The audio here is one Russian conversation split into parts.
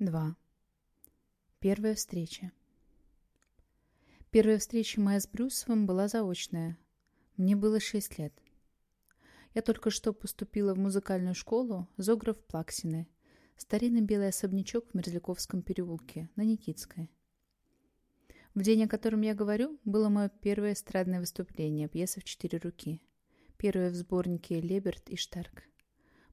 2. Первая встреча. Первая встреча моя с Брюсовым была заочная. Мне было шесть лет. Я только что поступила в музыкальную школу Зогров Плаксины, старинный белый особнячок в Мерзляковском переулке, на Никитской. В день, о котором я говорю, было мое первое эстрадное выступление, пьеса в четыре руки. Первое в сборнике «Леберт и Штарк».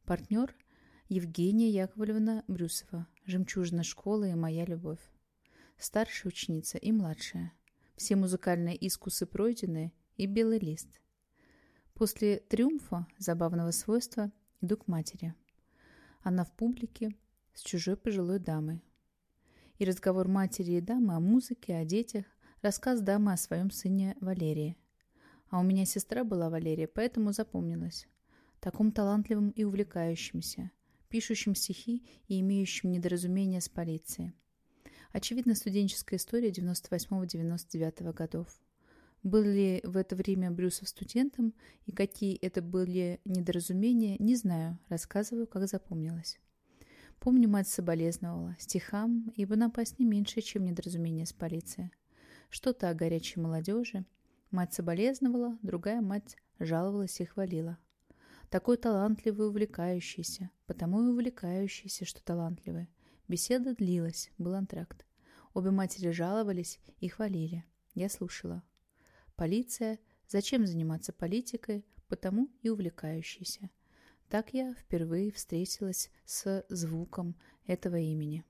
Партнер – Евгения Яковлевна Брюсова, «Жемчужина школы и моя любовь». Старшая ученица и младшая. Все музыкальные искусы пройдены и белый лист. После триумфа забавного свойства иду к матери. Она в публике с чужой пожилой дамой. И разговор матери и дамы о музыке, о детях, рассказ дамы о своем сыне Валерии. А у меня сестра была Валерия, поэтому запомнилась. Таком талантливым и увлекающимся – пишущим стихи и имеющим недоразумения с полицией. Очевидно, студенческая история 98-99 годов. Был ли в это время Брюсов студентом и какие это были недоразумения, не знаю, рассказываю, как запомнилось. Помню, мать соболезновала стихам, ибо напасть не меньше, чем недоразумение с полицией. Что-то о горячей молодежи. Мать соболезновала, другая мать жаловалась и хвалила. Такой талантливый и увлекающийся, потому и увлекающийся, что талантливый. Беседа длилась, был антракт. Обе матери жаловались и хвалили. Я слушала. Полиция. Зачем заниматься политикой? Потому и увлекающийся. Так я впервые встретилась с звуком этого имени.